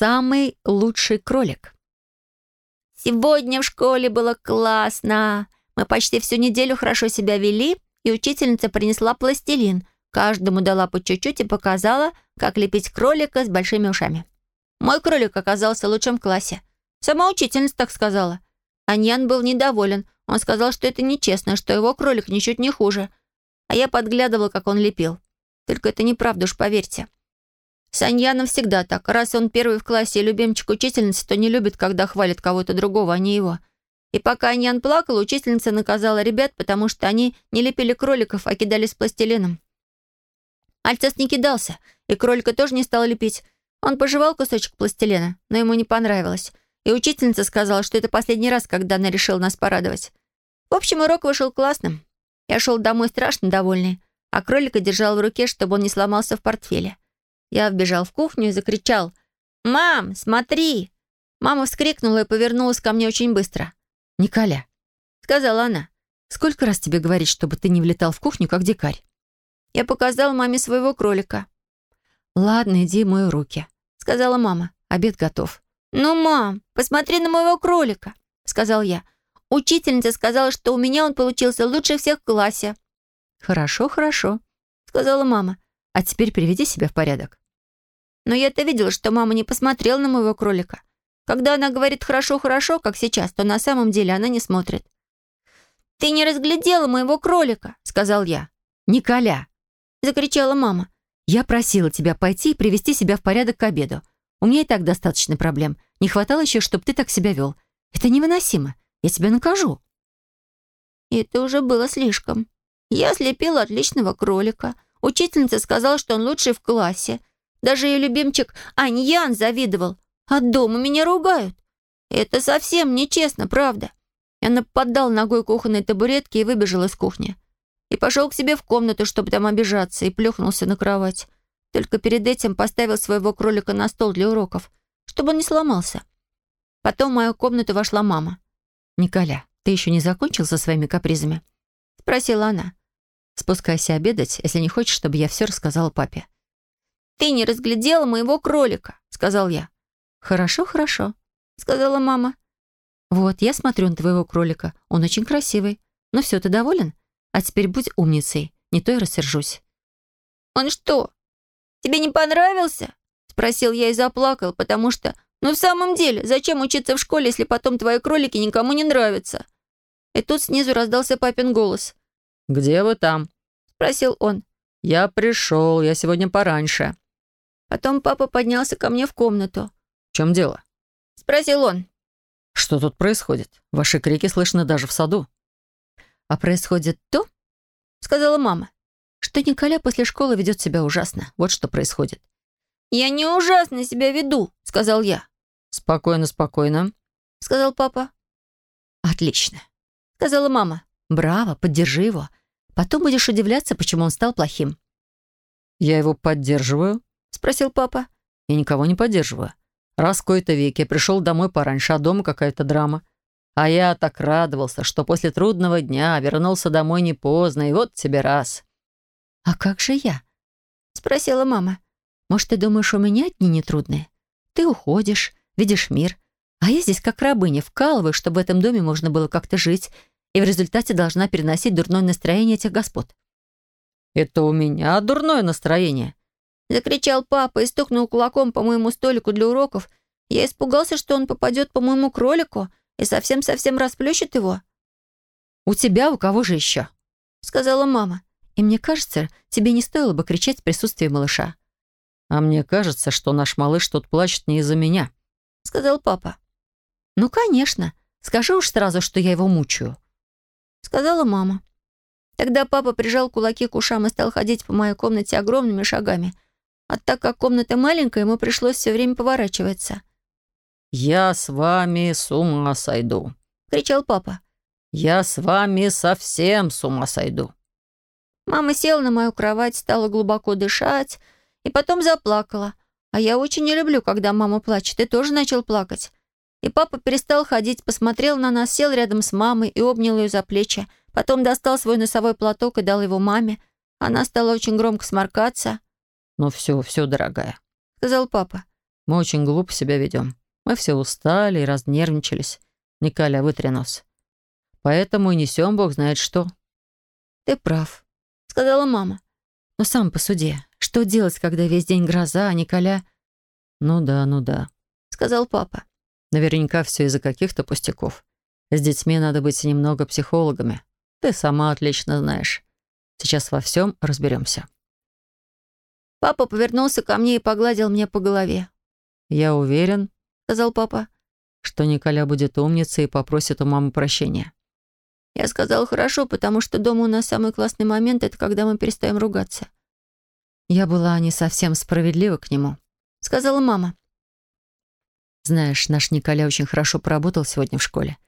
самый лучший кролик. Сегодня в школе было классно. Мы почти всю неделю хорошо себя вели, и учительница принесла пластилин. Каждому дала по чуть-чуть и показала, как лепить кролика с большими ушами. Мой кролик оказался лучшим в классе. Сама учительница так сказала. Аньян был недоволен. Он сказал, что это нечестно, что его кролик ничуть не хуже. А я подглядывала, как он лепил. Только это неправда уж, поверьте. С Аньяном всегда так. Раз он первый в классе и любимчик учительницы, то не любит, когда хвалит кого-то другого, а не его. И пока Аньян плакал, учительница наказала ребят, потому что они не лепили кроликов, а кидались пластилином. Альцес не кидался, и кролика тоже не стал лепить. Он пожевал кусочек пластилина, но ему не понравилось. И учительница сказала, что это последний раз, когда она решила нас порадовать. В общем, урок вышел классным. Я шел домой страшно довольный, а кролика держал в руке, чтобы он не сломался в портфеле. Я вбежал в кухню и закричал «Мам, смотри!». Мама вскрикнула и повернулась ко мне очень быстро. «Николя», — сказала она, — «сколько раз тебе говорить, чтобы ты не влетал в кухню, как дикарь?» Я показал маме своего кролика. «Ладно, иди мой руки», — сказала мама. «Обед готов». «Ну, мам, посмотри на моего кролика», — сказал я. «Учительница сказала, что у меня он получился лучше всех в классе». «Хорошо, хорошо», — сказала мама. «А теперь приведи себя в порядок». Но я-то видела, что мама не посмотрела на моего кролика. Когда она говорит «хорошо-хорошо», как сейчас, то на самом деле она не смотрит. «Ты не разглядела моего кролика», — сказал я. «Николя!» — закричала мама. «Я просила тебя пойти и привести себя в порядок к обеду. У меня и так достаточно проблем. Не хватало еще, чтобы ты так себя вел. Это невыносимо. Я тебя накажу». Это уже было слишком. Я слепила отличного кролика. Учительница сказала, что он лучший в классе. Даже ее любимчик Аньян завидовал. А дома меня ругают. Это совсем нечестно, правда. Я нападал ногой кухонной табуретки и выбежал из кухни. И пошел к себе в комнату, чтобы там обижаться, и плюхнулся на кровать. Только перед этим поставил своего кролика на стол для уроков, чтобы он не сломался. Потом в мою комнату вошла мама. «Николя, ты еще не закончил со своими капризами?» — спросила она. «Спускайся обедать, если не хочешь, чтобы я все рассказала папе». «Ты не разглядела моего кролика», — сказал я. «Хорошо, хорошо», — сказала мама. «Вот, я смотрю на твоего кролика. Он очень красивый. Ну все, ты доволен? А теперь будь умницей, не то я рассержусь». «Он что, тебе не понравился?» — спросил я и заплакал, потому что, ну в самом деле, зачем учиться в школе, если потом твои кролики никому не нравятся? И тут снизу раздался папин голос. «Где вы там?» — спросил он. «Я пришел, я сегодня пораньше». Потом папа поднялся ко мне в комнату. «В чем дело?» — спросил он. «Что тут происходит? Ваши крики слышны даже в саду». «А происходит то, — сказала мама, — что Николя после школы ведет себя ужасно. Вот что происходит». «Я не ужасно себя веду», — сказал я. «Спокойно, спокойно», — сказал папа. «Отлично», — сказала мама. «Браво, поддержи его. Потом будешь удивляться, почему он стал плохим». «Я его поддерживаю?» — спросил папа. «Я никого не поддерживаю. Раз в кои-то веки пришел домой пораньше, а дома какая-то драма. А я так радовался, что после трудного дня вернулся домой не поздно, и вот тебе раз». «А как же я?» — спросила мама. «Может, ты думаешь, у меня дни нетрудные? Ты уходишь, видишь мир, а я здесь как рабыня вкалываю, чтобы в этом доме можно было как-то жить, и в результате должна переносить дурное настроение этих господ». «Это у меня дурное настроение», Закричал папа и стукнул кулаком по моему столику для уроков. Я испугался, что он попадет по моему кролику и совсем-совсем расплющит его. «У тебя у кого же еще?» — сказала мама. «И мне кажется, тебе не стоило бы кричать в присутствии малыша». «А мне кажется, что наш малыш тут плачет не из-за меня», — сказал папа. «Ну, конечно. Скажи уж сразу, что я его мучаю», — сказала мама. Тогда папа прижал кулаки к ушам и стал ходить по моей комнате огромными шагами — а так как комната маленькая, ему пришлось все время поворачиваться. «Я с вами с ума сойду», — кричал папа. «Я с вами совсем с ума сойду». Мама села на мою кровать, стала глубоко дышать и потом заплакала. А я очень не люблю, когда мама плачет, и тоже начал плакать. И папа перестал ходить, посмотрел на нас, сел рядом с мамой и обнял ее за плечи. Потом достал свой носовой платок и дал его маме. Она стала очень громко сморкаться. «Ну все, все, дорогая», — сказал папа. Мы очень глупо себя ведем. Мы все устали и разнервничались. Николя, вытри нос. Поэтому и несем бог знает что. «Ты прав», — сказала мама. «Но сам посуди. Что делать, когда весь день гроза, а Николя...» «Ну да, ну да», — сказал папа. «Наверняка все из-за каких-то пустяков. С детьми надо быть немного психологами. Ты сама отлично знаешь. Сейчас во всем разберемся». Папа повернулся ко мне и погладил меня по голове. «Я уверен», — сказал папа, «что Николя будет умницей и попросит у мамы прощения». Я сказал «хорошо», потому что дома у нас самый классный момент — это когда мы перестаем ругаться. Я была не совсем справедлива к нему, — сказала мама. Знаешь, наш Николя очень хорошо поработал сегодня в школе.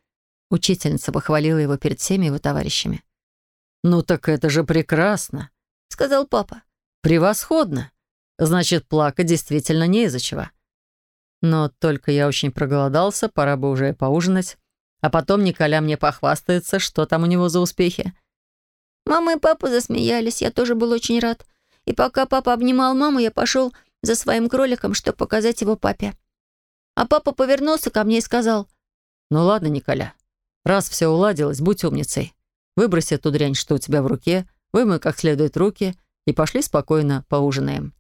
Учительница похвалила его перед всеми его товарищами. «Ну так это же прекрасно», — сказал папа. «Превосходно. Значит, плакать действительно не из-за чего. Но только я очень проголодался, пора бы уже поужинать. А потом Николя мне похвастается, что там у него за успехи. Мама и папа засмеялись, я тоже был очень рад. И пока папа обнимал маму, я пошел за своим кроликом, чтобы показать его папе. А папа повернулся ко мне и сказал, «Ну ладно, Николя, раз все уладилось, будь умницей. Выброси эту дрянь, что у тебя в руке, вымой как следует руки и пошли спокойно поужинаем».